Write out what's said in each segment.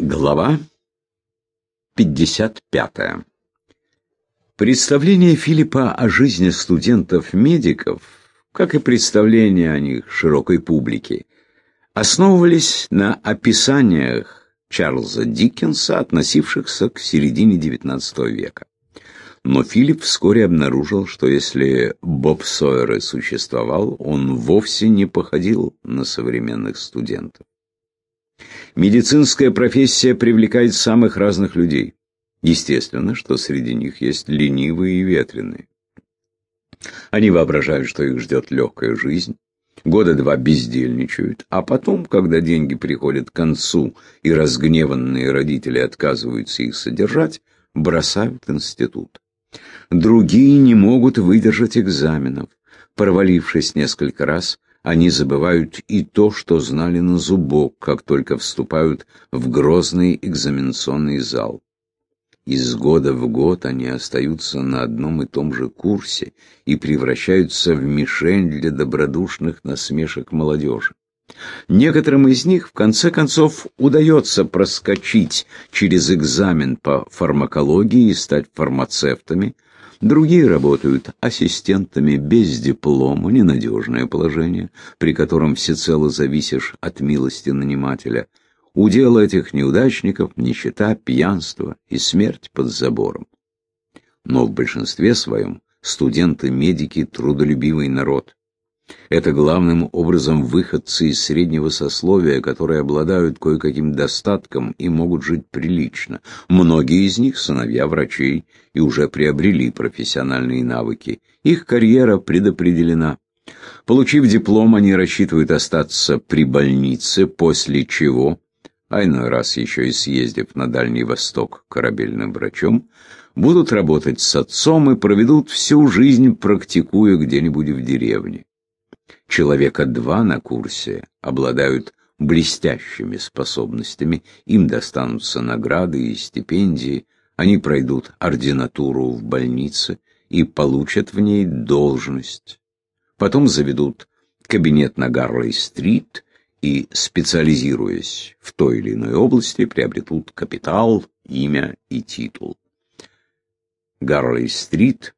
Глава 55. Представление Филиппа о жизни студентов-медиков, как и представление о них широкой публике, основывались на описаниях Чарльза Диккенса, относившихся к середине XIX века. Но Филипп вскоре обнаружил, что если Боб Сойер существовал, он вовсе не походил на современных студентов. Медицинская профессия привлекает самых разных людей. Естественно, что среди них есть ленивые и ветреные. Они воображают, что их ждет легкая жизнь, года два бездельничают, а потом, когда деньги приходят к концу и разгневанные родители отказываются их содержать, бросают институт. Другие не могут выдержать экзаменов. Провалившись несколько раз, они забывают и то, что знали на зубок, как только вступают в грозный экзаменационный зал. Из года в год они остаются на одном и том же курсе и превращаются в мишень для добродушных насмешек молодежи. Некоторым из них, в конце концов, удается проскочить через экзамен по фармакологии и стать фармацевтами – Другие работают ассистентами без диплома, ненадежное положение, при котором всецело зависишь от милости нанимателя. Удел этих неудачников – нищета, пьянство и смерть под забором. Но в большинстве своем студенты-медики – трудолюбивый народ. Это главным образом выходцы из среднего сословия, которые обладают кое-каким достатком и могут жить прилично. Многие из них – сыновья врачей и уже приобрели профессиональные навыки. Их карьера предопределена. Получив диплом, они рассчитывают остаться при больнице, после чего, а иной раз еще и съездив на Дальний Восток корабельным врачом, будут работать с отцом и проведут всю жизнь, практикуя где-нибудь в деревне. Человека два на курсе обладают блестящими способностями, им достанутся награды и стипендии, они пройдут ординатуру в больнице и получат в ней должность. Потом заведут кабинет на Гарлей-стрит и, специализируясь в той или иной области, приобретут капитал, имя и титул. Гарлей-стрит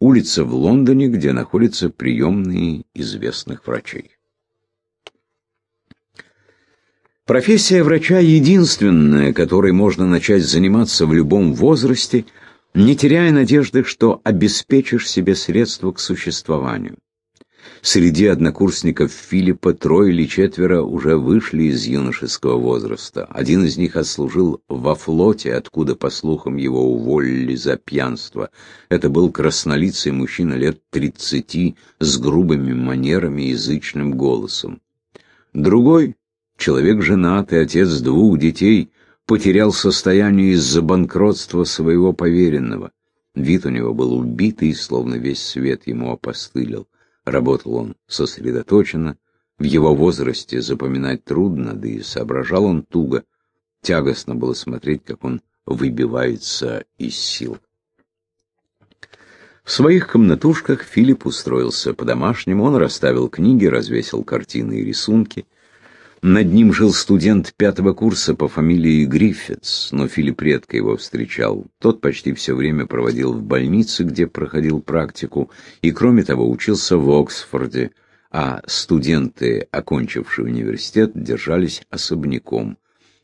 улица в Лондоне, где находятся приемные известных врачей. Профессия врача единственная, которой можно начать заниматься в любом возрасте, не теряя надежды, что обеспечишь себе средства к существованию. Среди однокурсников Филиппа трое или четверо уже вышли из юношеского возраста. Один из них отслужил во флоте, откуда, по слухам, его уволили за пьянство. Это был краснолицый мужчина лет тридцати с грубыми манерами и язычным голосом. Другой, человек женатый, отец двух детей, потерял состояние из-за банкротства своего поверенного. Вид у него был убитый, словно весь свет ему опостылил. Работал он сосредоточенно, в его возрасте запоминать трудно, да и соображал он туго. Тягостно было смотреть, как он выбивается из сил. В своих комнатушках Филипп устроился по-домашнему, он расставил книги, развесил картины и рисунки — над ним жил студент пятого курса по фамилии Гриффитс, но Филипп редко его встречал. Тот почти все время проводил в больнице, где проходил практику, и, кроме того, учился в Оксфорде, а студенты, окончившие университет, держались особняком.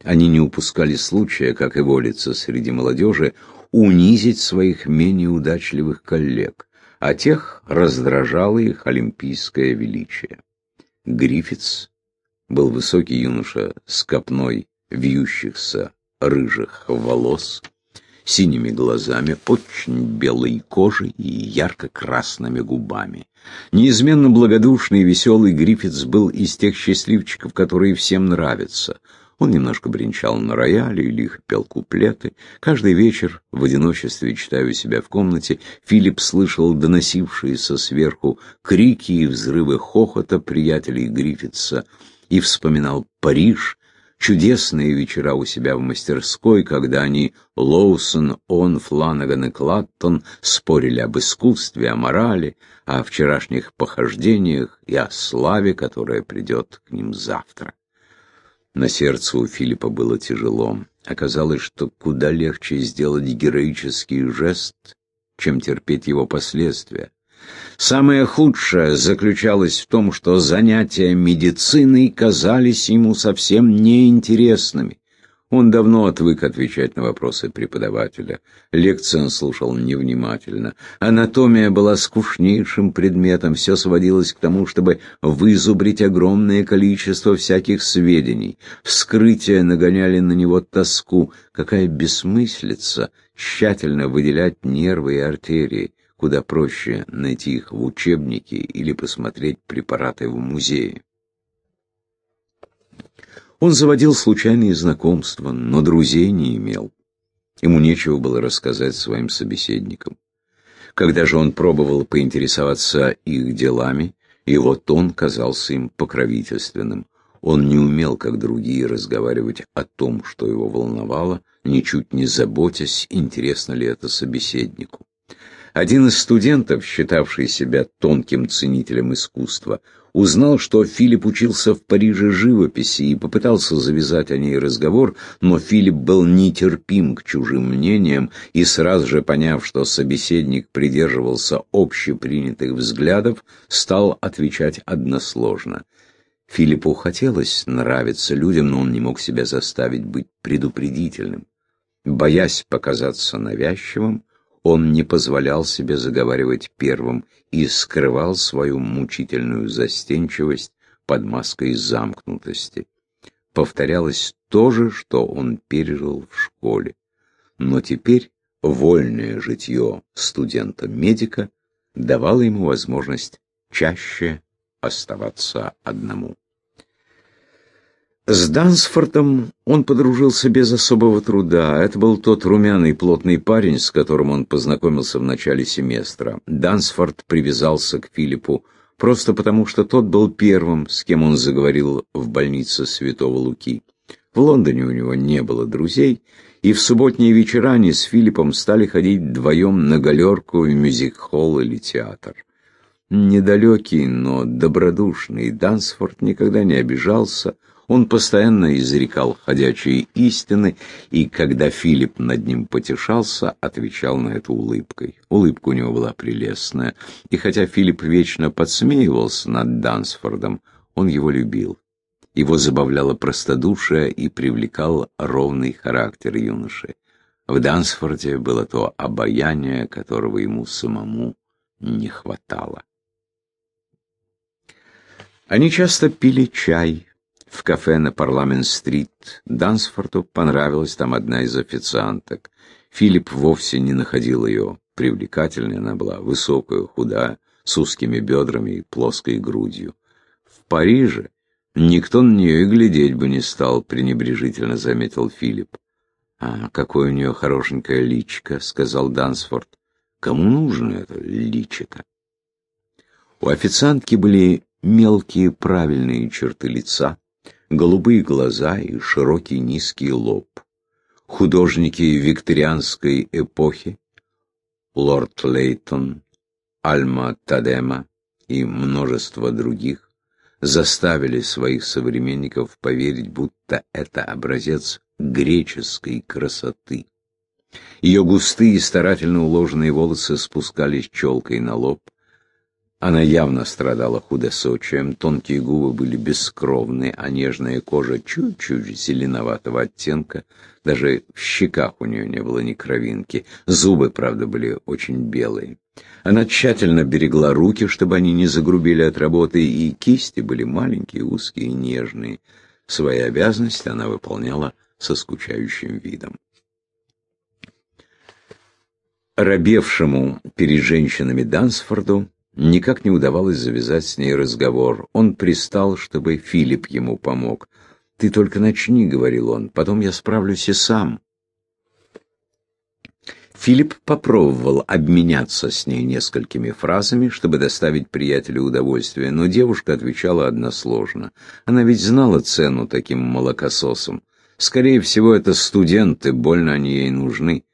Они не упускали случая, как и волится среди молодежи, унизить своих менее удачливых коллег, а тех раздражало их олимпийское величие. Гриффитс был высокий юноша с копной вьющихся рыжих волос, синими глазами, очень белой кожей и ярко-красными губами. Неизменно благодушный и веселый Гриффитс был из тех счастливчиков, которые всем нравятся. Он немножко бренчал на рояле и лихо пел куплеты. Каждый вечер, в одиночестве читая у себя в комнате, Филипп слышал доносившиеся сверху крики и взрывы хохота приятелей Гриффитса — и вспоминал Париж, чудесные вечера у себя в мастерской, когда они, Лоусон, он, Фланаган и Клаттон, спорили об искусстве, о морали, о вчерашних похождениях и о славе, которая придет к ним завтра. На сердце у Филиппа было тяжело. Оказалось, что куда легче сделать героический жест, чем терпеть его последствия. Самое худшее заключалось в том, что занятия медициной казались ему совсем неинтересными. Он давно отвык отвечать на вопросы преподавателя. Лекции он слушал невнимательно. Анатомия была скучнейшим предметом. Все сводилось к тому, чтобы вызубрить огромное количество всяких сведений. Вскрытия нагоняли на него тоску. Какая бессмыслица тщательно выделять нервы и артерии. Куда проще найти их в учебнике или посмотреть препараты в музее. Он заводил случайные знакомства, но друзей не имел. Ему нечего было рассказать своим собеседникам. Когда же он пробовал поинтересоваться их делами, его тон казался им покровительственным. Он не умел, как другие, разговаривать о том, что его волновало, ничуть не заботясь, интересно ли это собеседнику. Один из студентов, считавший себя тонким ценителем искусства, узнал, что Филипп учился в Париже живописи и попытался завязать о ней разговор, но Филипп был нетерпим к чужим мнениям и, сразу же поняв, что собеседник придерживался общепринятых взглядов, стал отвечать односложно. Филиппу хотелось нравиться людям, но он не мог себя заставить быть предупредительным. Боясь показаться навязчивым, он не позволял себе заговаривать первым и скрывал свою мучительную застенчивость под маской замкнутости. Повторялось то же, что он пережил в школе. Но теперь вольное житье студента-медика давало ему возможность чаще оставаться одному. С Дансфортом он подружился без особого труда. Это был тот румяный плотный парень, с которым он познакомился в начале семестра. Дансфорд привязался к Филиппу просто потому, что тот был первым, с кем он заговорил в больнице Святого Луки. В Лондоне у него не было друзей, и в субботние вечера они с Филиппом стали ходить вдвоем на галерку в мюзик-холл или театр. Недалекий, но добродушный Дансфорд никогда не обижался, он постоянно изрекал ходячие истины, и когда Филипп над ним потешался, отвечал на это улыбкой. Улыбка у него была прелестная, и хотя Филипп вечно подсмеивался над Дансфордом, он его любил. Его забавляло простодушие и привлекал ровный характер юноши. В Дансфорде было то обаяние, которого ему самому не хватало. Они часто пили чай, в кафе на Парламент-стрит. Дансфорту понравилась там одна из официанток. Филипп вовсе не находил ее привлекательной, она была высокая, худая, с узкими бедрами и плоской грудью. В Париже никто на нее и глядеть бы не стал, пренебрежительно заметил Филипп. «А какое у нее хорошенькое личико», — сказал Дансфорд. «Кому нужно это личико?» У официантки были мелкие правильные черты лица, голубые глаза и широкий низкий лоб. Художники викторианской эпохи, лорд Лейтон, Альма Тадема и множество других, заставили своих современников поверить, будто это образец греческой красоты. Ее густые, старательно уложенные волосы спускались челкой на лоб, она явно страдала худосочием, тонкие губы были бескровны, а нежная кожа чуть-чуть зеленоватого оттенка. Даже в щеках у нее не было ни кровинки. Зубы, правда, были очень белые. Она тщательно берегла руки, чтобы они не загрубили от работы, и кисти были маленькие, узкие и нежные. Свои обязанности она выполняла со скучающим видом. Робевшему перед женщинами Дансфорду Никак не удавалось завязать с ней разговор. Он пристал, чтобы Филипп ему помог. «Ты только начни», — говорил он, — «потом я справлюсь и сам». Филипп попробовал обменяться с ней несколькими фразами, чтобы доставить приятелю удовольствие, но девушка отвечала односложно. Она ведь знала цену таким молокососам. Скорее всего, это студенты, больно они ей нужны.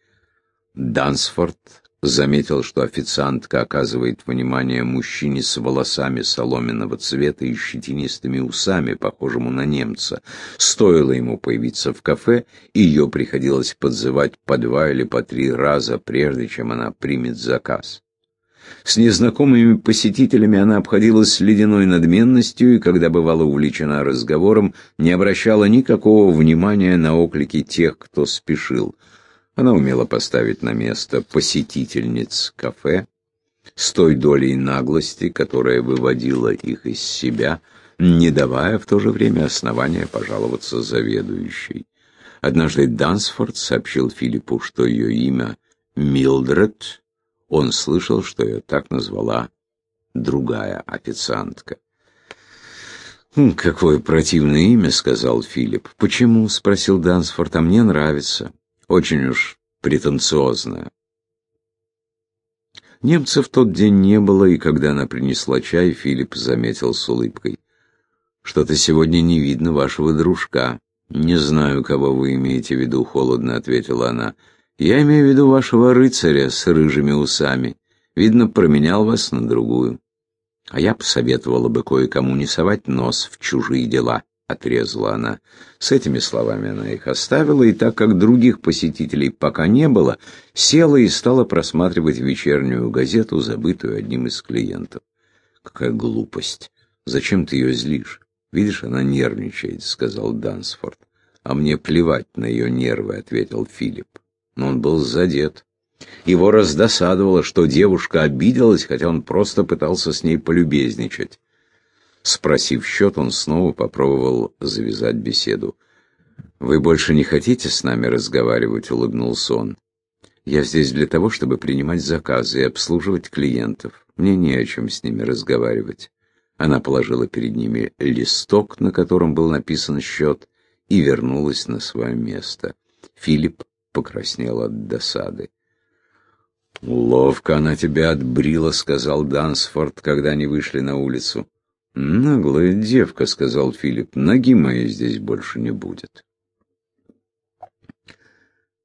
Дансфорд заметил, что официантка оказывает внимание мужчине с волосами соломенного цвета и щетинистыми усами, похожему на немца. Стоило ему появиться в кафе, ее приходилось подзывать по два или по три раза, прежде чем она примет заказ. С незнакомыми посетителями она обходилась ледяной надменностью и, когда бывала увлечена разговором, не обращала никакого внимания на оклики тех, кто спешил. Она умела поставить на место посетительниц кафе с той долей наглости, которая выводила их из себя, не давая в то же время основания пожаловаться заведующей. Однажды Дансфорд сообщил Филиппу, что ее имя Милдред. Он слышал, что ее так назвала другая официантка. «Хм, «Какое противное имя», — сказал Филипп. «Почему?» — спросил Дансфорд. «А мне нравится». Очень уж претенциозная. Немца в тот день не было, и когда она принесла чай, Филипп заметил с улыбкой. «Что-то сегодня не видно вашего дружка». «Не знаю, кого вы имеете в виду», — холодно ответила она. «Я имею в виду вашего рыцаря с рыжими усами. Видно, променял вас на другую. А я посоветовала бы кое-кому не совать нос в чужие дела» отрезала она. С этими словами она их оставила, и так как других посетителей пока не было, села и стала просматривать вечернюю газету, забытую одним из клиентов. «Какая глупость! Зачем ты ее злишь? Видишь, она нервничает», — сказал Дансфорд. «А мне плевать на ее нервы», — ответил Филипп. Но он был задет. Его раздосадовало, что девушка обиделась, хотя он просто пытался с ней полюбезничать. Спросив счет, он снова попробовал завязать беседу. «Вы больше не хотите с нами разговаривать?» — улыбнулся он. «Я здесь для того, чтобы принимать заказы и обслуживать клиентов. Мне не о чем с ними разговаривать». Она положила перед ними листок, на котором был написан счет, и вернулась на свое место. Филипп покраснел от досады. «Ловко она тебя отбрила», — сказал Дансфорд, когда они вышли на улицу. «Наглая девка», — сказал Филипп, — «ноги моей здесь больше не будет».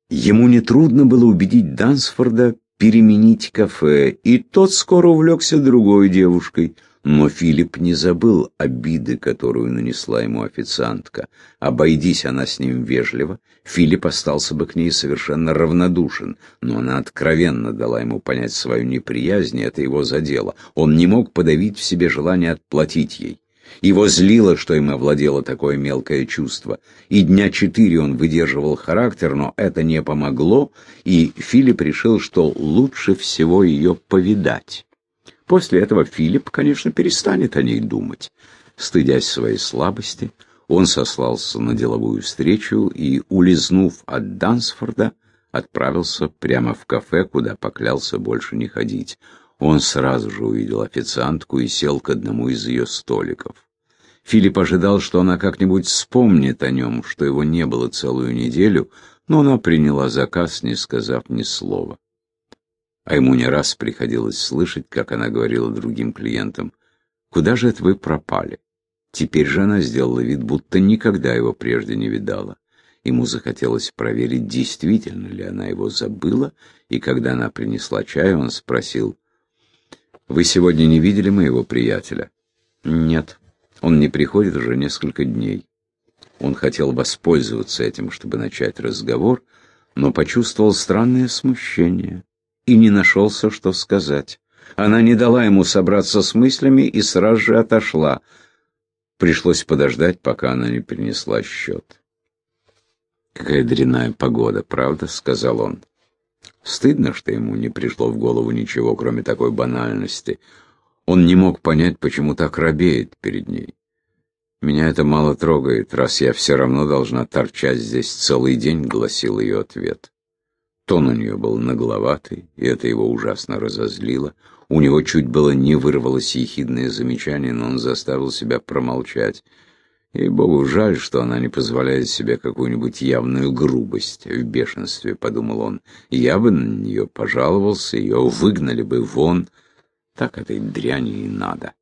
Ему нетрудно было убедить Дансфорда переменить кафе, и тот скоро увлекся другой девушкой — но Филипп не забыл обиды, которую нанесла ему официантка. Обойдись она с ним вежливо, Филипп остался бы к ней совершенно равнодушен, но она откровенно дала ему понять свою неприязнь, и это его задело. Он не мог подавить в себе желание отплатить ей. Его злило, что им овладело такое мелкое чувство. И дня четыре он выдерживал характер, но это не помогло, и Филипп решил, что лучше всего ее повидать. После этого Филипп, конечно, перестанет о ней думать. Стыдясь своей слабости, он сослался на деловую встречу и, улизнув от Дансфорда, отправился прямо в кафе, куда поклялся больше не ходить. Он сразу же увидел официантку и сел к одному из ее столиков. Филипп ожидал, что она как-нибудь вспомнит о нем, что его не было целую неделю, но она приняла заказ, не сказав ни слова. А ему не раз приходилось слышать, как она говорила другим клиентам, «Куда же это вы пропали?» Теперь же она сделала вид, будто никогда его прежде не видала. Ему захотелось проверить, действительно ли она его забыла, и когда она принесла чай, он спросил, «Вы сегодня не видели моего приятеля?» «Нет, он не приходит уже несколько дней». Он хотел воспользоваться этим, чтобы начать разговор, но почувствовал странное смущение и не нашелся, что сказать. Она не дала ему собраться с мыслями и сразу же отошла. Пришлось подождать, пока она не принесла счет. «Какая дрянная погода, правда?» — сказал он. Стыдно, что ему не пришло в голову ничего, кроме такой банальности. Он не мог понять, почему так робеет перед ней. «Меня это мало трогает, раз я все равно должна торчать здесь целый день», — гласил ее ответ. Тон у нее был нагловатый, и это его ужасно разозлило. У него чуть было не вырвалось ехидное замечание, но он заставил себя промолчать. И богу жаль, что она не позволяет себе какую-нибудь явную грубость. В бешенстве, подумал он, я бы на нее пожаловался, ее выгнали бы вон. Так этой дряни и надо.